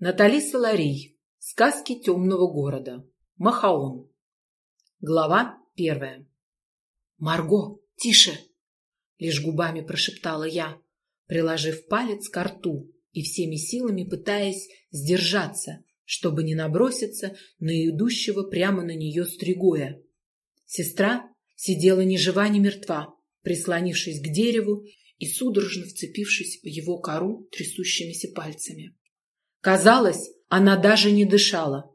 Натали Соларей. Сказки темного города. Махаон. Глава первая. «Марго, тише!» Лишь губами прошептала я, приложив палец к рту и всеми силами пытаясь сдержаться, чтобы не наброситься на идущего прямо на нее стригоя. Сестра сидела ни жива, ни мертва, прислонившись к дереву и судорожно вцепившись в его кору трясущимися пальцами. Казалось, она даже не дышала.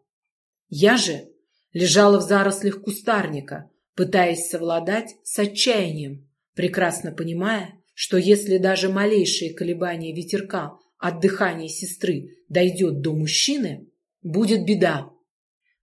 Я же лежала в зарослях кустарника, пытаясь совладать с отчаянием, прекрасно понимая, что если даже малейшее колебание ветерка от дыхания сестры дойдет до мужчины, будет беда.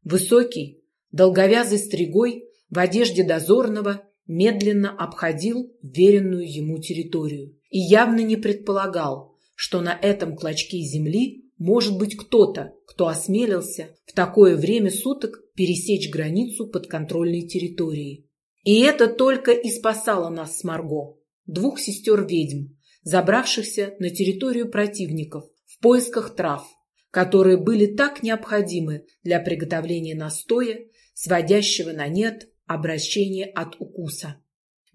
Высокий, долговязый стригой в одежде дозорного медленно обходил веренную ему территорию и явно не предполагал, что на этом клочке земли может быть кто-то, кто осмелился в такое время суток пересечь границу подконтрольной территории. И это только и спасало нас с Марго, двух сестер-ведьм, забравшихся на территорию противников в поисках трав, которые были так необходимы для приготовления настоя, сводящего на нет обращение от укуса.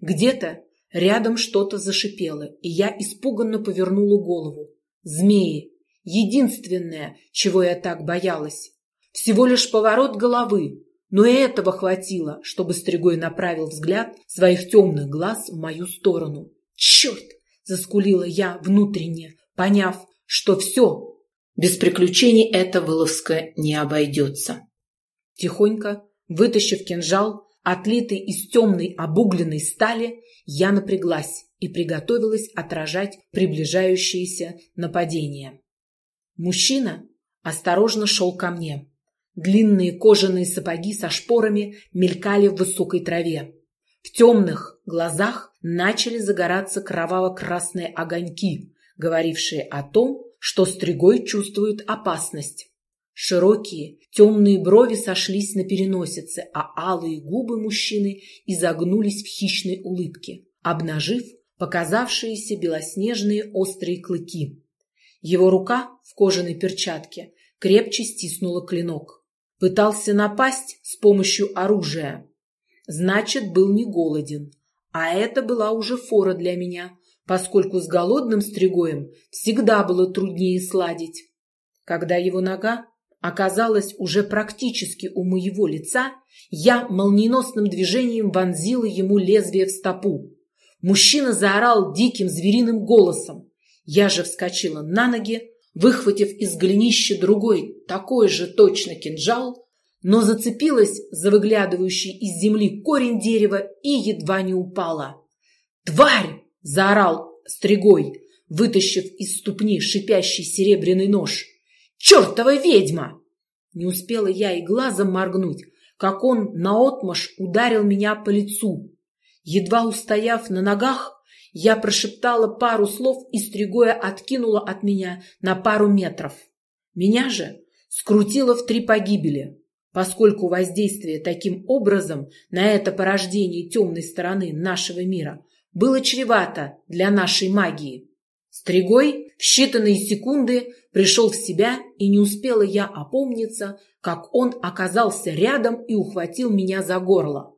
Где-то рядом что-то зашипело, и я испуганно повернула голову. Змеи, Единственное, чего я так боялась. Всего лишь поворот головы, но и этого хватило, чтобы Стригой направил взгляд своих темных глаз в мою сторону. «Черт!» – заскулила я внутренне, поняв, что все, без приключений это Выловское не обойдется. Тихонько, вытащив кинжал, отлитый из темной обугленной стали, я напряглась и приготовилась отражать приближающееся нападение. Мужчина осторожно шел ко мне. Длинные кожаные сапоги со шпорами мелькали в высокой траве. В темных глазах начали загораться кроваво-красные огоньки, говорившие о том, что Стригой чувствует опасность. Широкие темные брови сошлись на переносице, а алые губы мужчины изогнулись в хищной улыбке, обнажив показавшиеся белоснежные острые клыки. Его рука в кожаной перчатке крепче стиснула клинок. Пытался напасть с помощью оружия. Значит, был не голоден. А это была уже фора для меня, поскольку с голодным стригоем всегда было труднее сладить. Когда его нога оказалась уже практически у моего лица, я молниеносным движением вонзила ему лезвие в стопу. Мужчина заорал диким звериным голосом. Я же вскочила на ноги, выхватив из голенища другой, такой же точно кинжал, но зацепилась за выглядывающий из земли корень дерева и едва не упала. «Тварь!» – заорал стригой, вытащив из ступни шипящий серебряный нож. «Чертова ведьма!» Не успела я и глазом моргнуть, как он наотмашь ударил меня по лицу. Едва устояв на ногах, я прошептала пару слов, и стригоя откинула от меня на пару метров. Меня же скрутило в три погибели, поскольку воздействие таким образом на это порождение темной стороны нашего мира было чревато для нашей магии. Стригой в считанные секунды пришел в себя, и не успела я опомниться, как он оказался рядом и ухватил меня за горло.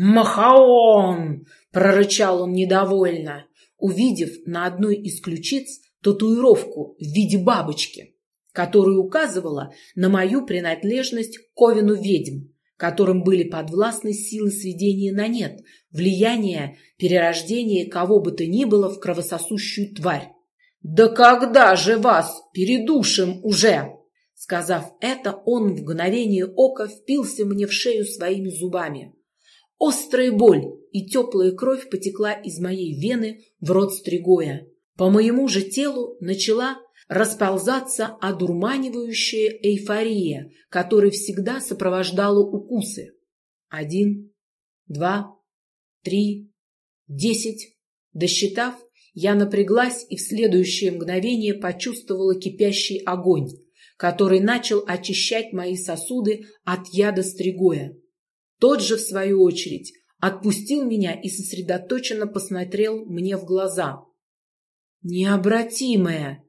«Махаон!» – прорычал он недовольно, увидев на одной из ключиц татуировку в виде бабочки, которая указывала на мою принадлежность к ковину ведьм, которым были подвластны силы сведения на нет, влияние перерождения кого бы то ни было в кровососущую тварь. «Да когда же вас передушим уже?» Сказав это, он в мгновение ока впился мне в шею своими зубами. Острая боль и теплая кровь потекла из моей вены в рот стригоя. По моему же телу начала расползаться одурманивающая эйфория, которая всегда сопровождала укусы. Один, два, три, десять. Досчитав, я напряглась и в следующее мгновение почувствовала кипящий огонь, который начал очищать мои сосуды от яда стригоя. Тот же, в свою очередь, отпустил меня и сосредоточенно посмотрел мне в глаза. «Необратимая!»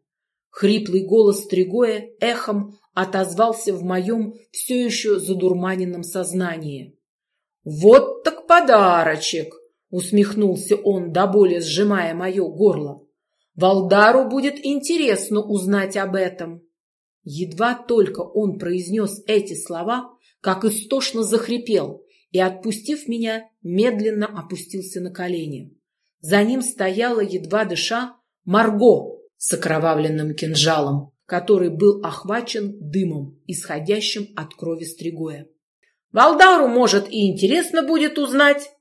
Хриплый голос Стригоя эхом отозвался в моем все еще задурманенном сознании. «Вот так подарочек!» — усмехнулся он, до боли сжимая мое горло. «Валдару будет интересно узнать об этом». Едва только он произнес эти слова, как истошно захрипел и, отпустив меня, медленно опустился на колени. За ним стояла, едва дыша, Марго с окровавленным кинжалом, который был охвачен дымом, исходящим от крови Стригоя. «Валдару, может, и интересно будет узнать.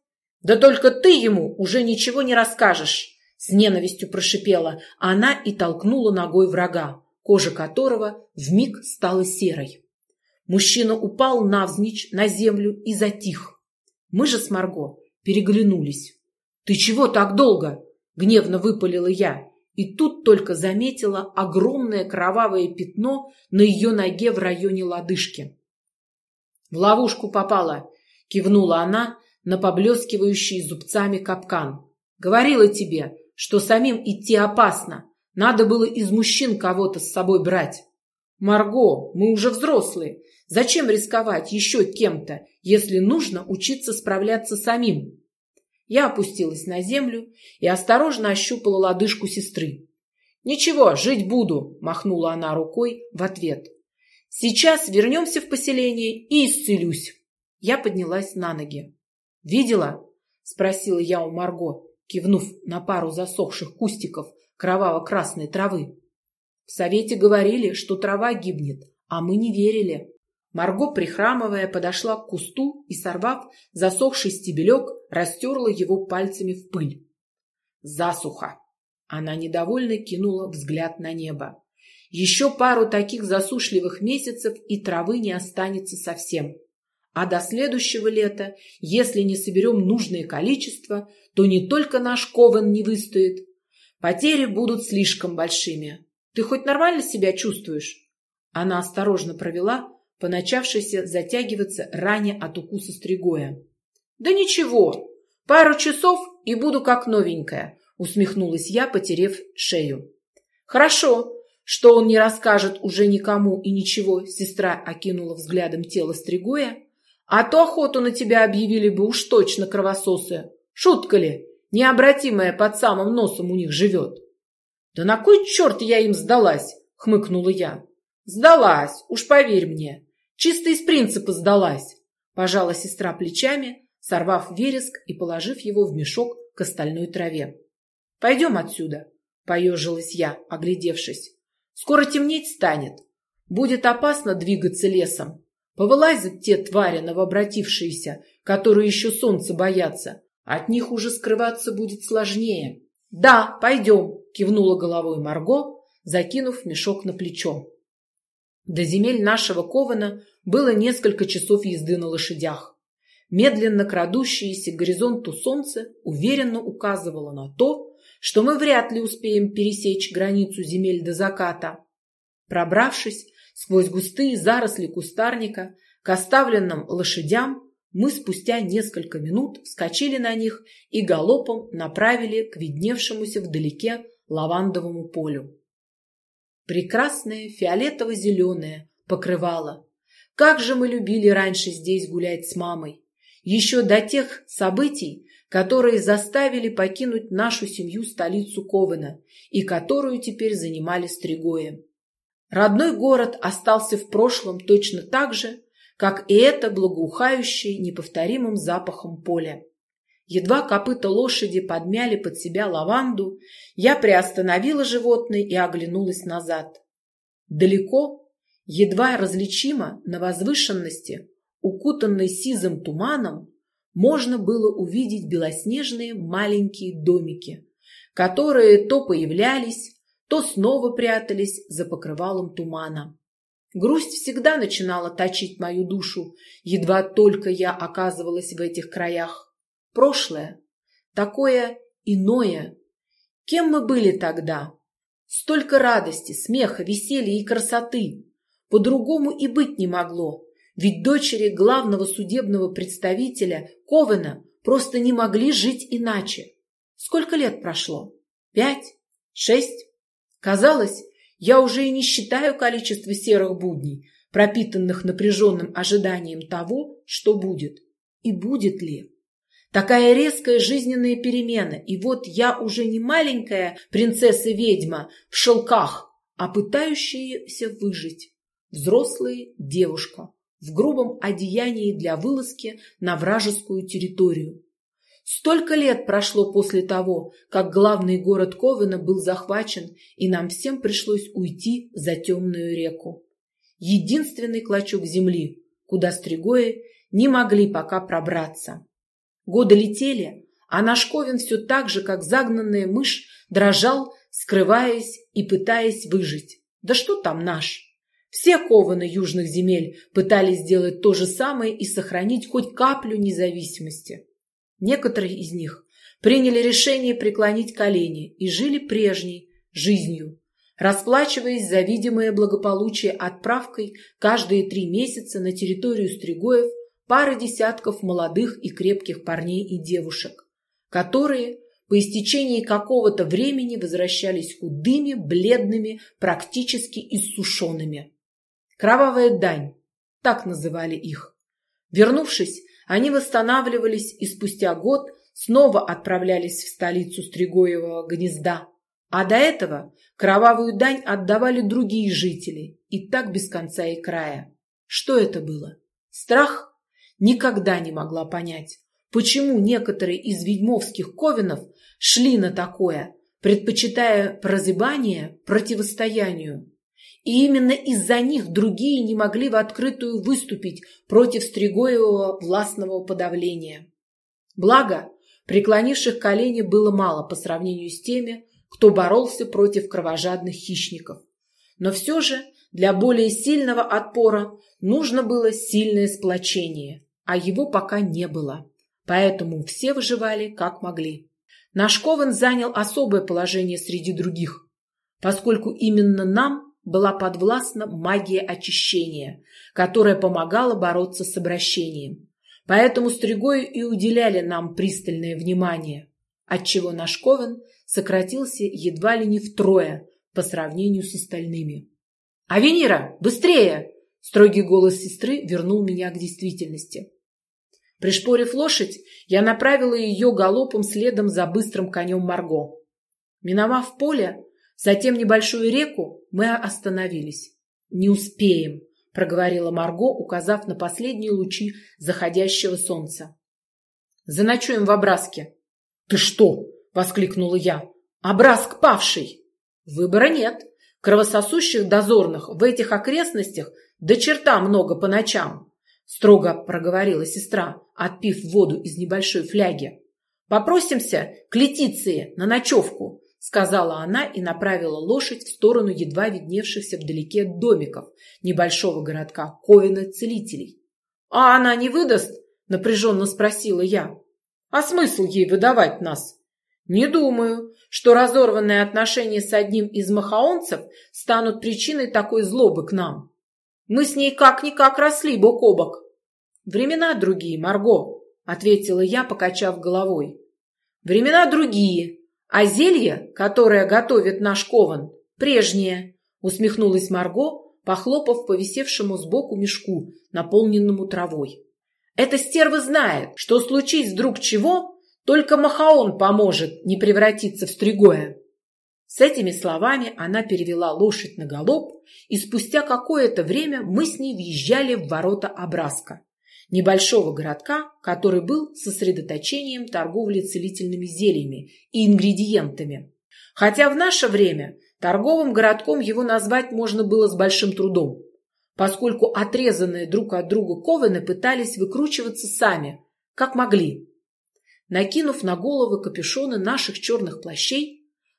Да только ты ему уже ничего не расскажешь!» С ненавистью прошипела она и толкнула ногой врага, кожа которого вмиг стала серой. Мужчина упал навзничь на землю и затих. Мы же с Марго переглянулись. «Ты чего так долго?» — гневно выпалила я. И тут только заметила огромное кровавое пятно на ее ноге в районе лодыжки. «В ловушку попала!» — кивнула она на поблескивающий зубцами капкан. «Говорила тебе, что самим идти опасно. Надо было из мужчин кого-то с собой брать». «Марго, мы уже взрослые. Зачем рисковать еще кем-то, если нужно учиться справляться самим? Я опустилась на землю и осторожно ощупала лодыжку сестры. «Ничего, жить буду», — махнула она рукой в ответ. «Сейчас вернемся в поселение и исцелюсь». Я поднялась на ноги. «Видела?» — спросила я у Марго, кивнув на пару засохших кустиков кроваво-красной травы. В совете говорили, что трава гибнет, а мы не верили. Марго, прихрамывая, подошла к кусту и, сорвав засохший стебелек, растерла его пальцами в пыль. Засуха. Она недовольно кинула взгляд на небо. Еще пару таких засушливых месяцев, и травы не останется совсем. А до следующего лета, если не соберем нужное количество, то не только наш ковен не выстоит. Потери будут слишком большими. Ты хоть нормально себя чувствуешь? Она осторожно провела по начавшейся затягиваться ране от укуса стригоя. «Да ничего, пару часов и буду как новенькая», усмехнулась я, потерев шею. «Хорошо, что он не расскажет уже никому и ничего», сестра окинула взглядом тело стригоя. «А то охоту на тебя объявили бы уж точно кровососы. Шутка ли? Необратимая под самым носом у них живет». «Да на кой черт я им сдалась?» — хмыкнула я. «Сдалась, уж поверь мне. Чисто из принципа сдалась. Пожала сестра плечами, сорвав вереск и положив его в мешок к остальной траве. Пойдем отсюда, поежилась я, оглядевшись. Скоро темнеть станет. Будет опасно двигаться лесом. Повылазят те твари новообратившиеся, которые еще солнца боятся. От них уже скрываться будет сложнее. Да, пойдем, кивнула головой Марго, закинув мешок на плечо. До земель нашего Кована было несколько часов езды на лошадях. Медленно крадущееся к горизонту солнце уверенно указывало на то, что мы вряд ли успеем пересечь границу земель до заката. Пробравшись сквозь густые заросли кустарника к оставленным лошадям, мы спустя несколько минут вскочили на них и галопом направили к видневшемуся вдалеке лавандовому полю. Прекрасное фиолетово-зеленое покрывало. Как же мы любили раньше здесь гулять с мамой. Еще до тех событий, которые заставили покинуть нашу семью столицу Ковена и которую теперь занимали Стригоем. Родной город остался в прошлом точно так же, как и это благоухающее неповторимым запахом поле. Едва копыта лошади подмяли под себя лаванду, я приостановила животное и оглянулась назад. Далеко, едва различимо на возвышенности, укутанной сизым туманом, можно было увидеть белоснежные маленькие домики, которые то появлялись, то снова прятались за покрывалом тумана. Грусть всегда начинала точить мою душу, едва только я оказывалась в этих краях прошлое, такое иное. Кем мы были тогда? Столько радости, смеха, веселья и красоты. По-другому и быть не могло, ведь дочери главного судебного представителя Ковена просто не могли жить иначе. Сколько лет прошло? Пять? Шесть? Казалось, я уже и не считаю количество серых будней, пропитанных напряженным ожиданием того, что будет. И будет ли? Такая резкая жизненная перемена, и вот я уже не маленькая принцесса-ведьма в шелках, а пытающаяся выжить. Взрослая девушка в грубом одеянии для вылазки на вражескую территорию. Столько лет прошло после того, как главный город Ковена был захвачен, и нам всем пришлось уйти за темную реку. Единственный клочок земли, куда стригои не могли пока пробраться. Годы летели, а наш Ковен все так же, как загнанная мышь, дрожал, скрываясь и пытаясь выжить. Да что там наш? Все кованы южных земель пытались сделать то же самое и сохранить хоть каплю независимости. Некоторые из них приняли решение преклонить колени и жили прежней жизнью, расплачиваясь за видимое благополучие отправкой каждые три месяца на территорию Стригоев пары десятков молодых и крепких парней и девушек, которые по истечении какого-то времени возвращались худыми, бледными, практически иссушенными. Кровавая дань, так называли их. Вернувшись, они восстанавливались и спустя год снова отправлялись в столицу Стригоевого гнезда. А до этого кровавую дань отдавали другие жители, и так без конца и края. Что это было? Страх? Никогда не могла понять, почему некоторые из ведьмовских ковенов шли на такое, предпочитая прозябание противостоянию. И именно из-за них другие не могли в открытую выступить против Стригоевого властного подавления. Благо, преклонивших колени было мало по сравнению с теми, кто боролся против кровожадных хищников. Но все же для более сильного отпора нужно было сильное сплочение, а его пока не было. Поэтому все выживали как могли. Наш Ковен занял особое положение среди других, поскольку именно нам была подвластна магия очищения, которая помогала бороться с обращением. Поэтому Стригою и уделяли нам пристальное внимание, отчего наш ковен сократился едва ли не втрое по сравнению с остальными. «Авенира, быстрее!» Строгий голос сестры вернул меня к действительности. Пришпорив лошадь, я направила ее галопом следом за быстрым конем Марго. Миновав поле, Затем небольшую реку мы остановились. «Не успеем», — проговорила Марго, указав на последние лучи заходящего солнца. «Заночуем в Обраске». «Ты что?» — воскликнула я. «Обраск павший!» «Выбора нет. Кровососущих дозорных в этих окрестностях до черта много по ночам», — строго проговорила сестра, отпив воду из небольшой фляги. «Попросимся к Летиции на ночевку. — сказала она и направила лошадь в сторону едва видневшихся вдалеке домиков небольшого городка Ковина-целителей. «А она не выдаст?» — напряженно спросила я. «А смысл ей выдавать нас?» «Не думаю, что разорванные отношения с одним из махаонцев станут причиной такой злобы к нам. Мы с ней как-никак росли бок о бок». «Времена другие, Марго», — ответила я, покачав головой. «Времена другие», а зелье, которое готовит наш кован, прежнее, усмехнулась Марго, похлопав по висевшему сбоку мешку, наполненному травой. Эта стерва знает, что случись вдруг чего, только Махаон поможет не превратиться в стригоя. С этими словами она перевела лошадь на галоп, и спустя какое-то время мы с ней въезжали в ворота Обраска небольшого городка, который был сосредоточением торговли целительными зельями и ингредиентами. Хотя в наше время торговым городком его назвать можно было с большим трудом, поскольку отрезанные друг от друга ковены пытались выкручиваться сами, как могли. Накинув на головы капюшоны наших черных плащей,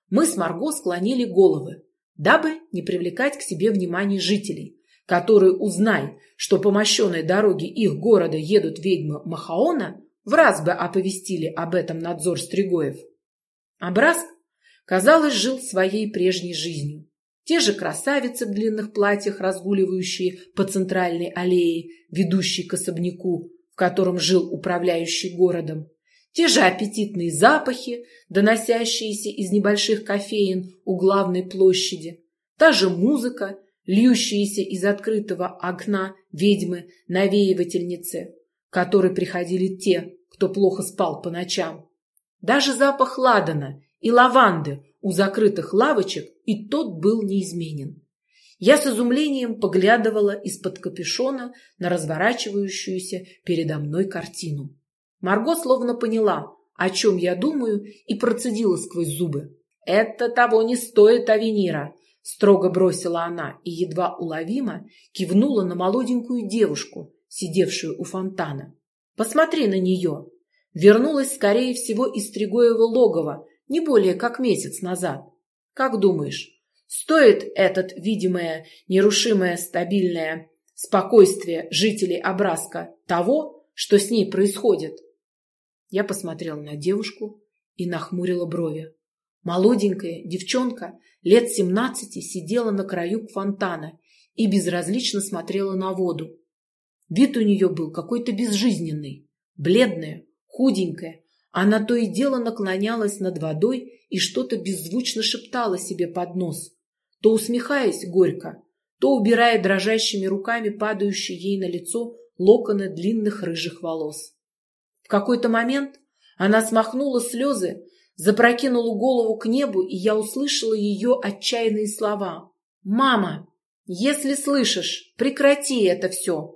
мы с Марго склонили головы, дабы не привлекать к себе внимание жителей, которые, узнай, что по мощенной дороге их города едут ведьмы Махаона, в раз бы оповестили об этом надзор Стригоев. Абраск, казалось, жил своей прежней жизнью. Те же красавицы в длинных платьях, разгуливающие по центральной аллее, ведущей к особняку, в котором жил управляющий городом. Те же аппетитные запахи, доносящиеся из небольших кофеин у главной площади. та же музыка, льющаяся из открытого окна ведьмы навеивательницы, к которой приходили те, кто плохо спал по ночам. Даже запах ладана и лаванды у закрытых лавочек и тот был неизменен. Я с изумлением поглядывала из-под капюшона на разворачивающуюся передо мной картину. Марго словно поняла, о чем я думаю, и процедила сквозь зубы. «Это того не стоит, Авенира!» Строго бросила она и едва уловимо кивнула на молоденькую девушку, сидевшую у фонтана. «Посмотри на нее!» Вернулась, скорее всего, из Тригоева логова, не более как месяц назад. Как думаешь, стоит этот видимое, нерушимое, стабильное спокойствие жителей Обраска того, что с ней происходит? Я посмотрела на девушку и нахмурила брови. Молоденькая девчонка лет семнадцати сидела на краю фонтана и безразлично смотрела на воду. Вид у нее был какой-то безжизненный, бледная, худенькая. Она то и дело наклонялась над водой и что-то беззвучно шептала себе под нос, то усмехаясь горько, то убирая дрожащими руками падающие ей на лицо локоны длинных рыжих волос. В какой-то момент она смахнула слезы запрокинула голову к небу, и я услышала ее отчаянные слова. «Мама, если слышишь, прекрати это все!»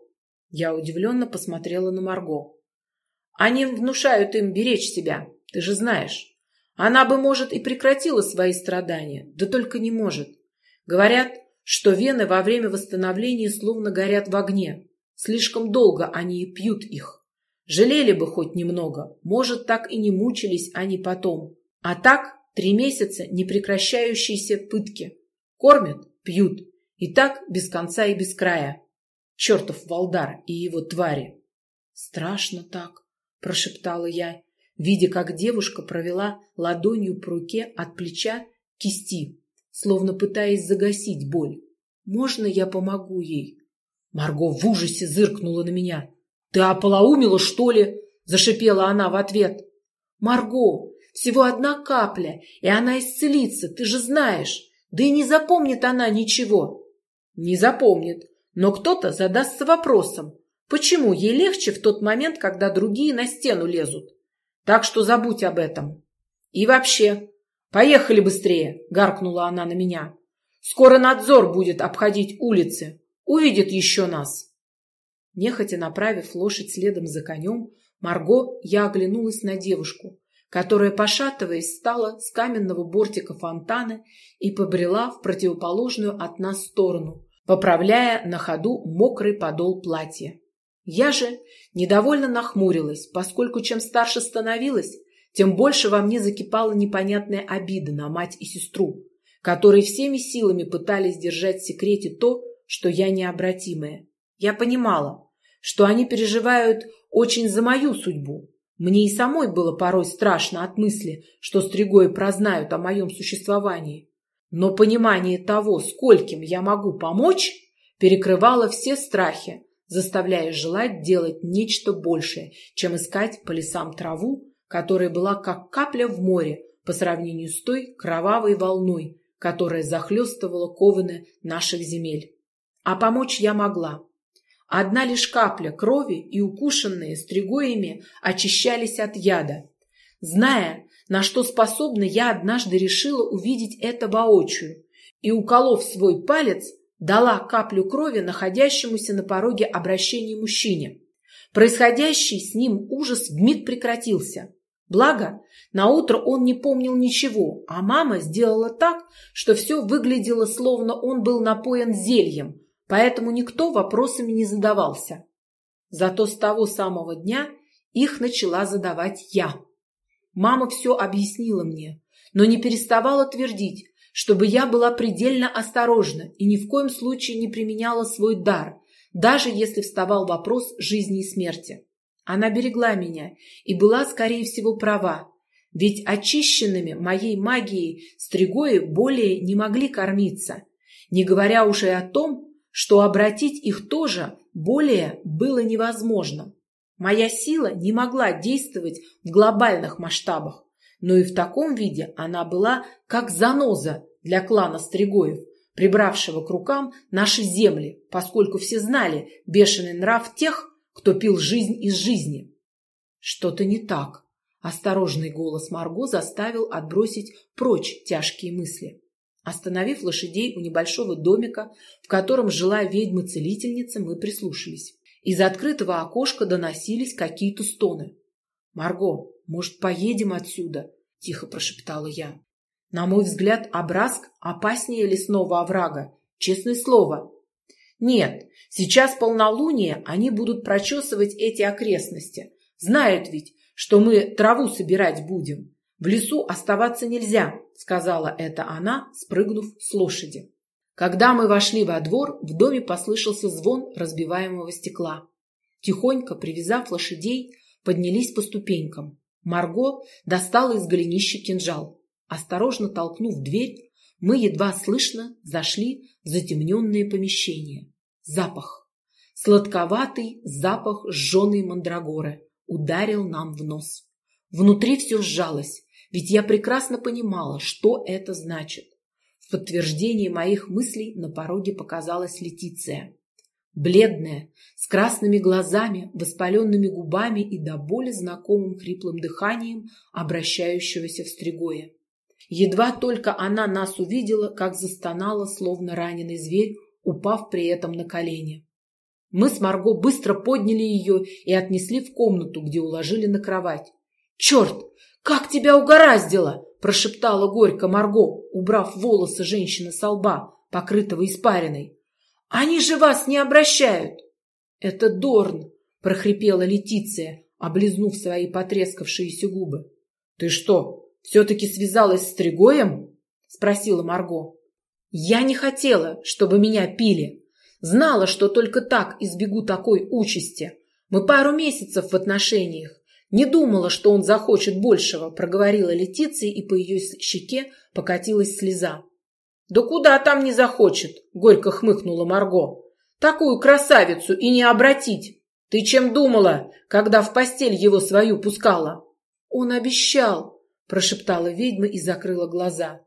Я удивленно посмотрела на Марго. «Они внушают им беречь себя, ты же знаешь. Она бы, может, и прекратила свои страдания, да только не может. Говорят, что вены во время восстановления словно горят в огне. Слишком долго они и пьют их. Жалели бы хоть немного, может, так и не мучились они потом. А так три месяца непрекращающиеся пытки. Кормят, пьют. И так без конца и без края. Чертов Валдар и его твари. Страшно так, прошептала я, видя, как девушка провела ладонью по руке от плеча к кисти, словно пытаясь загасить боль. Можно я помогу ей? Марго в ужасе зыркнула на меня. «Ты ополоумила, что ли?» – зашипела она в ответ. «Марго, всего одна капля, и она исцелится, ты же знаешь. Да и не запомнит она ничего». «Не запомнит, но кто-то задастся вопросом, почему ей легче в тот момент, когда другие на стену лезут. Так что забудь об этом. И вообще, поехали быстрее!» – гаркнула она на меня. «Скоро надзор будет обходить улицы, увидит еще нас». Нехотя направив лошадь следом за конем, Марго, я оглянулась на девушку, которая, пошатываясь, встала с каменного бортика фонтана и побрела в противоположную от нас сторону, поправляя на ходу мокрый подол платья. Я же недовольно нахмурилась, поскольку чем старше становилась, тем больше во мне закипала непонятная обида на мать и сестру, которые всеми силами пытались держать в секрете то, что я необратимая. Я понимала, что они переживают очень за мою судьбу. Мне и самой было порой страшно от мысли, что стригои прознают о моем существовании. Но понимание того, скольким я могу помочь, перекрывало все страхи, заставляя желать делать нечто большее, чем искать по лесам траву, которая была как капля в море по сравнению с той кровавой волной, которая захлестывала кованы наших земель. А помочь я могла. Одна лишь капля крови и укушенные стригоями очищались от яда. Зная, на что способна, я однажды решила увидеть это воочию и, уколов свой палец, дала каплю крови находящемуся на пороге обращения мужчине. Происходящий с ним ужас вмиг прекратился. Благо, на утро он не помнил ничего, а мама сделала так, что все выглядело, словно он был напоен зельем, поэтому никто вопросами не задавался. Зато с того самого дня их начала задавать я. Мама все объяснила мне, но не переставала твердить, чтобы я была предельно осторожна и ни в коем случае не применяла свой дар, даже если вставал вопрос жизни и смерти. Она берегла меня и была, скорее всего, права, ведь очищенными моей магией стригои более не могли кормиться, не говоря уже о том, что обратить их тоже более было невозможно. Моя сила не могла действовать в глобальных масштабах, но и в таком виде она была как заноза для клана Стригоев, прибравшего к рукам наши земли, поскольку все знали бешеный нрав тех, кто пил жизнь из жизни. Что-то не так. Осторожный голос Марго заставил отбросить прочь тяжкие мысли. Остановив лошадей у небольшого домика, в котором жила ведьма-целительница, мы прислушались. Из открытого окошка доносились какие-то стоны. «Марго, может, поедем отсюда?» – тихо прошептала я. На мой взгляд, образк опаснее лесного оврага. Честное слово. Нет, сейчас полнолуние, они будут прочесывать эти окрестности. Знают ведь, что мы траву собирать будем. В лесу оставаться нельзя, сказала это она, спрыгнув с лошади. Когда мы вошли во двор, в доме послышался звон разбиваемого стекла. Тихонько привязав лошадей, поднялись по ступенькам. Марго достала из голенища кинжал. Осторожно толкнув дверь, мы едва слышно зашли в затемненное помещение. Запах. Сладковатый запах сжженной мандрагоры ударил нам в нос. Внутри все сжалось, ведь я прекрасно понимала, что это значит. В подтверждение моих мыслей на пороге показалась Летиция. Бледная, с красными глазами, воспаленными губами и до боли знакомым хриплым дыханием обращающегося в стригоя. Едва только она нас увидела, как застонала, словно раненый зверь, упав при этом на колени. Мы с Марго быстро подняли ее и отнесли в комнату, где уложили на кровать. «Черт! Как тебя угораздило!» – прошептала горько Марго, убрав волосы женщины со лба, покрытого испариной. «Они же вас не обращают!» «Это Дорн!» – прохрипела Летиция, облизнув свои потрескавшиеся губы. «Ты что, все-таки связалась с Тригоем?» – спросила Марго. «Я не хотела, чтобы меня пили. Знала, что только так избегу такой участи. Мы пару месяцев в отношениях. Не думала, что он захочет большего», – проговорила Летиция, и по ее щеке покатилась слеза. «Да куда там не захочет?» – горько хмыкнула Марго. «Такую красавицу и не обратить! Ты чем думала, когда в постель его свою пускала?» «Он обещал!» – прошептала ведьма и закрыла глаза.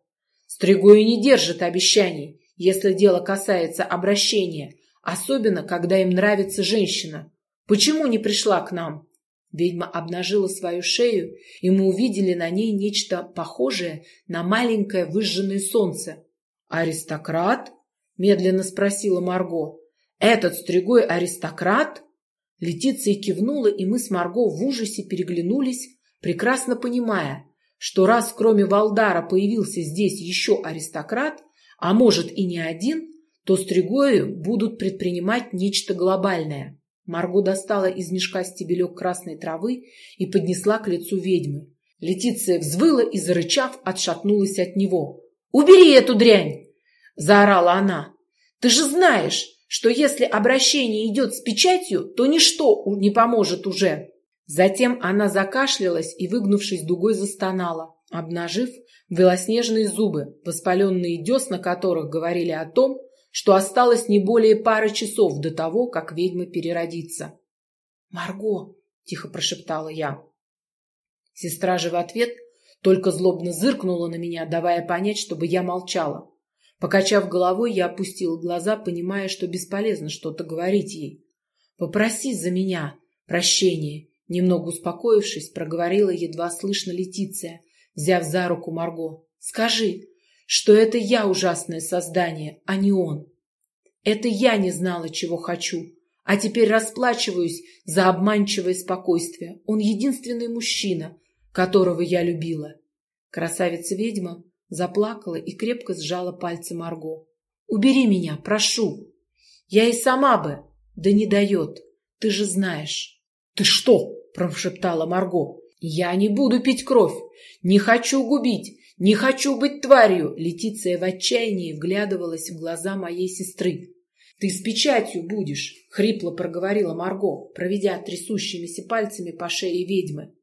«Стригой не держит обещаний, если дело касается обращения, особенно когда им нравится женщина. Почему не пришла к нам?» Ведьма обнажила свою шею, и мы увидели на ней нечто похожее на маленькое выжженное солнце. «Аристократ?» – медленно спросила Марго. «Этот стригой аристократ?» Летиция кивнула, и мы с Марго в ужасе переглянулись, прекрасно понимая, что раз кроме Валдара появился здесь еще аристократ, а может и не один, то стригои будут предпринимать нечто глобальное. Марго достала из мешка стебелек красной травы и поднесла к лицу ведьмы. Летиция взвыла и, зарычав, отшатнулась от него. «Убери эту дрянь!» – заорала она. «Ты же знаешь, что если обращение идет с печатью, то ничто не поможет уже!» Затем она закашлялась и, выгнувшись дугой, застонала, обнажив белоснежные зубы, воспаленные десна которых говорили о том, что осталось не более пары часов до того, как ведьма переродится. «Марго!» – тихо прошептала я. Сестра же в ответ только злобно зыркнула на меня, давая понять, чтобы я молчала. Покачав головой, я опустила глаза, понимая, что бесполезно что-то говорить ей. «Попроси за меня прощения!» Немного успокоившись, проговорила едва слышно Летиция, взяв за руку Марго. «Скажи, что это я ужасное создание, а не он. Это я не знала, чего хочу, а теперь расплачиваюсь за обманчивое спокойствие. Он единственный мужчина, которого я любила. Красавица-ведьма заплакала и крепко сжала пальцы Марго. «Убери меня, прошу! Я и сама бы, да не дает, ты же знаешь!» «Ты что?» – прошептала Марго. «Я не буду пить кровь, не хочу губить, «Не хочу быть тварью!» Летиция в отчаянии вглядывалась в глаза моей сестры. «Ты с печатью будешь!» — хрипло проговорила Марго, проведя трясущимися пальцами по шее ведьмы.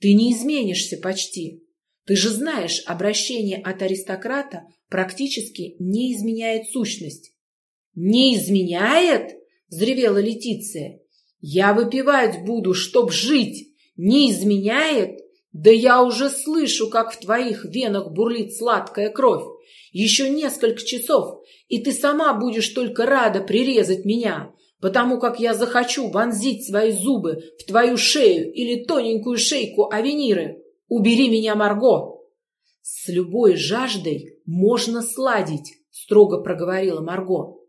«Ты не изменишься почти. Ты же знаешь, обращение от аристократа практически не изменяет сущность». «Не изменяет?» — взревела Летиция. «Я выпивать буду, чтоб жить! Не изменяет? Да я уже слышу, как в твоих венах бурлит сладкая кровь. Еще несколько часов, и ты сама будешь только рада прирезать меня, потому как я захочу вонзить свои зубы в твою шею или тоненькую шейку Авениры. Убери меня, Марго!» «С любой жаждой можно сладить», — строго проговорила Марго.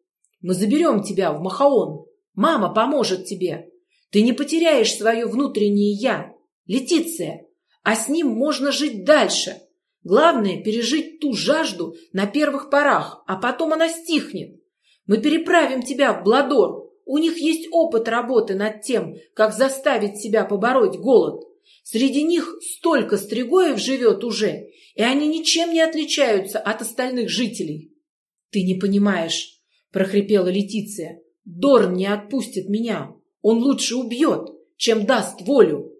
«Мы заберем тебя в Махаон. Мама поможет тебе. Ты не потеряешь свое внутреннее «я». Летиция, а с ним можно жить дальше. Главное — пережить ту жажду на первых порах, а потом она стихнет. Мы переправим тебя в Бладор. У них есть опыт работы над тем, как заставить себя побороть голод. Среди них столько стригоев живет уже, и они ничем не отличаются от остальных жителей. — Ты не понимаешь, — прохрипела Летиция. — Дорн не отпустит меня. Он лучше убьет, чем даст волю.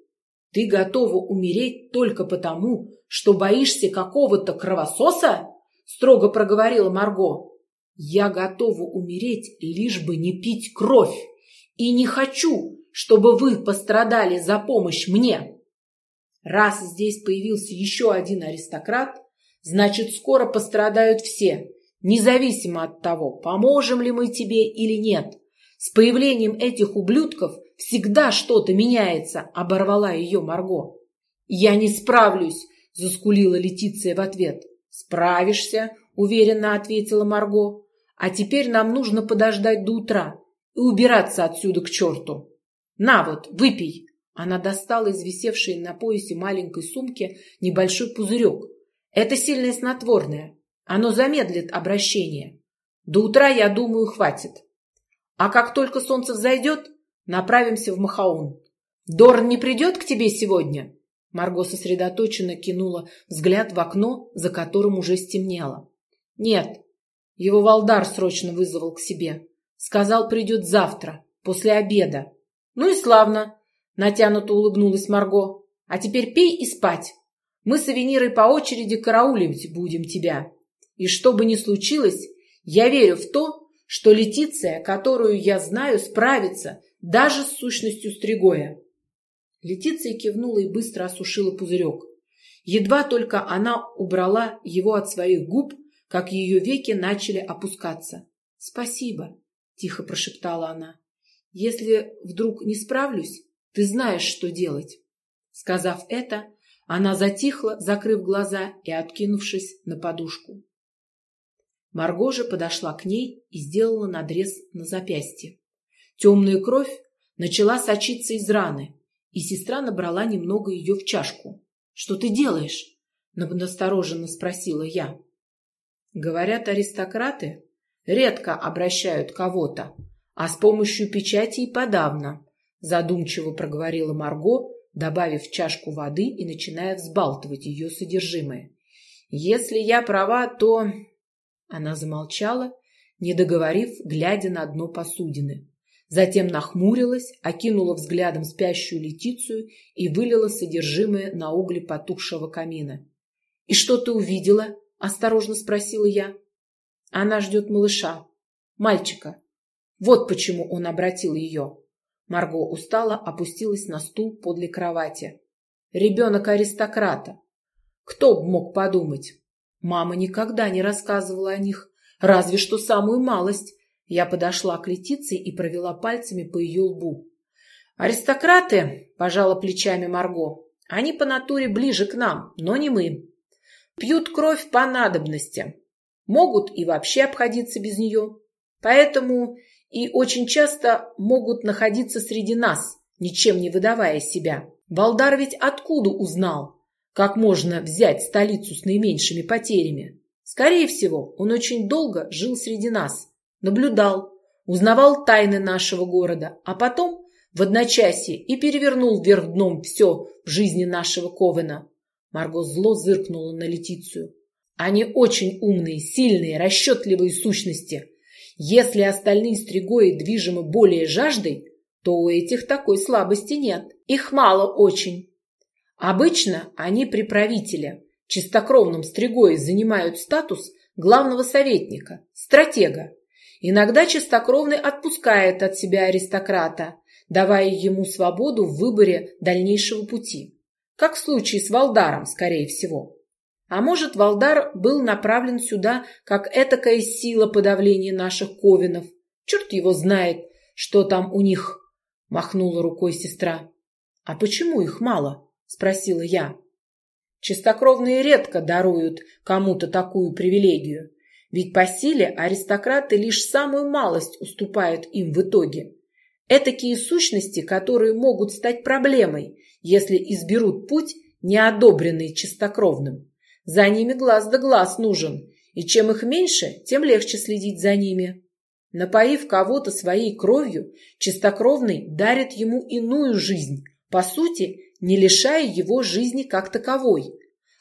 Ты готова умереть только потому, что боишься какого-то кровососа? Строго проговорила Марго. Я готова умереть, лишь бы не пить кровь. И не хочу, чтобы вы пострадали за помощь мне. Раз здесь появился еще один аристократ, значит, скоро пострадают все, независимо от того, поможем ли мы тебе или нет. С появлением этих ублюдков Всегда что-то меняется, оборвала ее Марго. Я не справлюсь, заскулила Летиция в ответ. Справишься, уверенно ответила Марго. А теперь нам нужно подождать до утра и убираться отсюда к черту. На вот, выпей. Она достала из висевшей на поясе маленькой сумки небольшой пузырек. Это сильное снотворное. Оно замедлит обращение. До утра, я думаю, хватит. А как только солнце взойдет, Направимся в Махаун. Дорн не придет к тебе сегодня? Марго сосредоточенно кинула взгляд в окно, за которым уже стемнело. Нет, его Валдар срочно вызвал к себе. Сказал, придет завтра, после обеда. Ну и славно, натянуто улыбнулась Марго. А теперь пей и спать. Мы с Авенирой по очереди караулить будем тебя. И что бы ни случилось, я верю в то, что Летиция, которую я знаю, справится даже с сущностью стригоя. Летиция кивнула и быстро осушила пузырек. Едва только она убрала его от своих губ, как ее веки начали опускаться. «Спасибо», — тихо прошептала она. «Если вдруг не справлюсь, ты знаешь, что делать». Сказав это, она затихла, закрыв глаза и откинувшись на подушку. Марго же подошла к ней и сделала надрез на запястье. Темная кровь начала сочиться из раны, и сестра набрала немного ее в чашку. «Что ты делаешь?» – настороженно спросила я. Говорят, аристократы редко обращают кого-то, а с помощью печати и подавно, задумчиво проговорила Марго, добавив в чашку воды и начиная взбалтывать ее содержимое. Если я права, то... Она замолчала, не договорив, глядя на дно посудины. Затем нахмурилась, окинула взглядом спящую Летицию и вылила содержимое на угли потухшего камина. «И что ты увидела?» – осторожно спросила я. «Она ждет малыша, мальчика. Вот почему он обратил ее». Марго устала, опустилась на стул подле кровати. «Ребенок аристократа. Кто б мог подумать? Мама никогда не рассказывала о них, разве что самую малость, я подошла к Летиции и провела пальцами по ее лбу. «Аристократы», – пожала плечами Марго, – «они по натуре ближе к нам, но не мы. Пьют кровь по надобности. Могут и вообще обходиться без нее. Поэтому и очень часто могут находиться среди нас, ничем не выдавая себя. Балдар ведь откуда узнал, как можно взять столицу с наименьшими потерями? Скорее всего, он очень долго жил среди нас» наблюдал, узнавал тайны нашего города, а потом в одночасье и перевернул вверх дном все в жизни нашего Ковена. Марго зло зыркнула на Летицию. Они очень умные, сильные, расчетливые сущности. Если остальные стригои движимы более жаждой, то у этих такой слабости нет. Их мало очень. Обычно они при правителе, чистокровном стригое, занимают статус главного советника, стратега. Иногда чистокровный отпускает от себя аристократа, давая ему свободу в выборе дальнейшего пути. как в случае с Валдаром, скорее всего. А может, Валдар был направлен сюда, как этакая сила подавления наших ковинов. Черт его знает, что там у них, — махнула рукой сестра. — А почему их мало? — спросила я. Чистокровные редко даруют кому-то такую привилегию. Ведь по силе аристократы лишь самую малость уступают им в итоге. Этакие сущности, которые могут стать проблемой, если изберут путь, не одобренный чистокровным. За ними глаз да глаз нужен, и чем их меньше, тем легче следить за ними. Напоив кого-то своей кровью, чистокровный дарит ему иную жизнь, по сути, не лишая его жизни как таковой.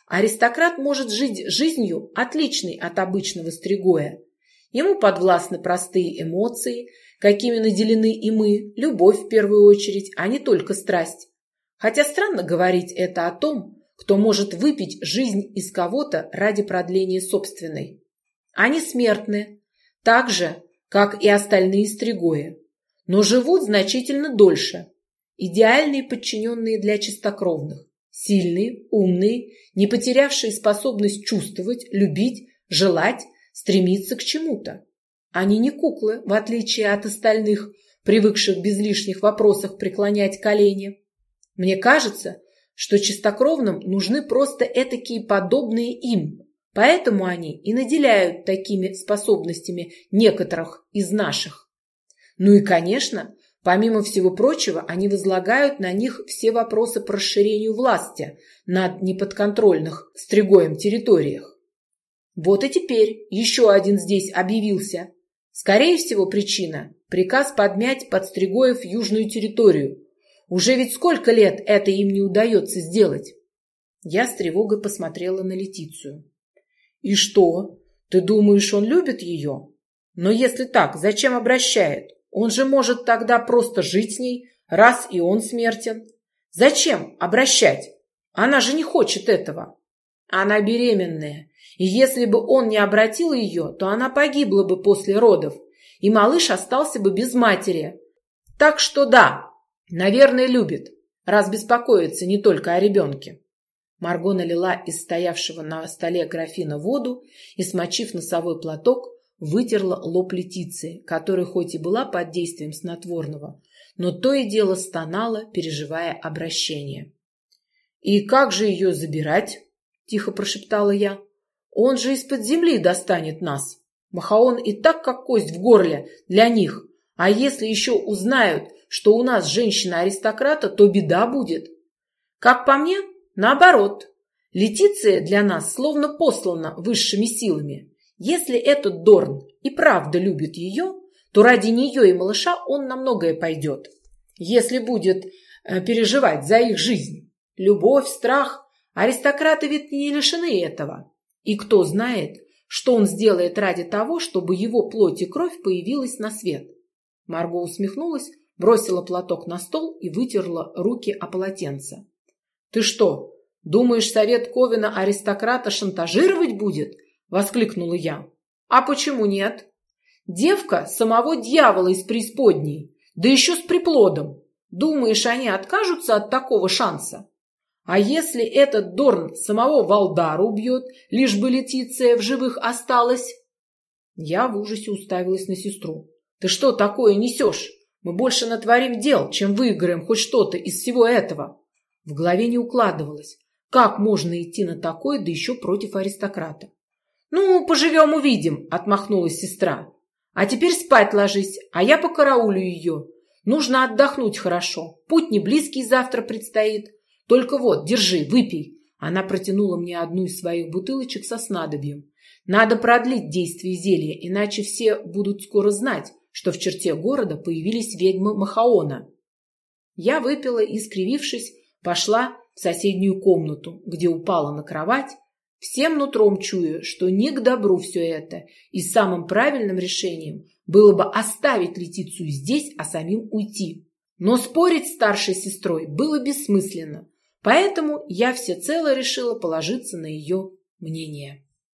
Аристократ может жить жизнью, отличной от обычного стригоя. Ему подвластны простые эмоции, какими наделены и мы, любовь в первую очередь, а не только страсть. Хотя странно говорить это о том, кто может выпить жизнь из кого-то ради продления собственной. Они смертны, так же, как и остальные стригои, но живут значительно дольше. Идеальные подчиненные для чистокровных, сильные, умные, не потерявшие способность чувствовать, любить, желать, стремиться к чему-то. Они не куклы, в отличие от остальных, привыкших без лишних вопросов преклонять колени. Мне кажется, что чистокровным нужны просто этакие подобные им, поэтому они и наделяют такими способностями некоторых из наших. Ну и, конечно, помимо всего прочего, они возлагают на них все вопросы по расширению власти над неподконтрольных стригоем территориях. Вот и теперь еще один здесь объявился. Скорее всего, причина – приказ подмять под Стригоев южную территорию, уже ведь сколько лет это им не удается сделать? Я с тревогой посмотрела на Летицию. И что? Ты думаешь, он любит ее? Но если так, зачем обращает? Он же может тогда просто жить с ней, раз и он смертен. Зачем обращать? Она же не хочет этого. Она беременная. И если бы он не обратил ее, то она погибла бы после родов, и малыш остался бы без матери. Так что да, Наверное, любит, раз беспокоится не только о ребенке. Марго налила из стоявшего на столе графина воду и, смочив носовой платок, вытерла лоб Летиции, которая хоть и была под действием снотворного, но то и дело стонала, переживая обращение. «И как же ее забирать?» – тихо прошептала я. «Он же из-под земли достанет нас. Махаон и так, как кость в горле для них. А если еще узнают, что у нас женщина-аристократа, то беда будет. Как по мне, наоборот. Летиция для нас словно послана высшими силами. Если этот Дорн и правда любит ее, то ради нее и малыша он на многое пойдет. Если будет э, переживать за их жизнь. Любовь, страх. Аристократы ведь не лишены этого. И кто знает, что он сделает ради того, чтобы его плоть и кровь появилась на свет. Марго усмехнулась, бросила платок на стол и вытерла руки о полотенце. «Ты что, думаешь, совет Ковина аристократа шантажировать будет?» — воскликнула я. «А почему нет? Девка самого дьявола из преисподней, да еще с приплодом. Думаешь, они откажутся от такого шанса? А если этот Дорн самого Валдара убьет, лишь бы Летиция в живых осталась?» Я в ужасе уставилась на сестру. «Ты что такое несешь? Мы больше натворим дел, чем выиграем хоть что-то из всего этого. В голове не укладывалось. Как можно идти на такое, да еще против аристократа? «Ну, поживем, увидим», — отмахнулась сестра. «А теперь спать ложись, а я покараулю ее. Нужно отдохнуть хорошо. Путь не близкий завтра предстоит. Только вот, держи, выпей». Она протянула мне одну из своих бутылочек со снадобьем. «Надо продлить действие зелья, иначе все будут скоро знать, что в черте города появились ведьмы Махаона. Я выпила и, скривившись, пошла в соседнюю комнату, где упала на кровать, всем нутром чуя, что не к добру все это, и самым правильным решением было бы оставить Летицию здесь, а самим уйти. Но спорить с старшей сестрой было бессмысленно, поэтому я всецело решила положиться на ее мнение.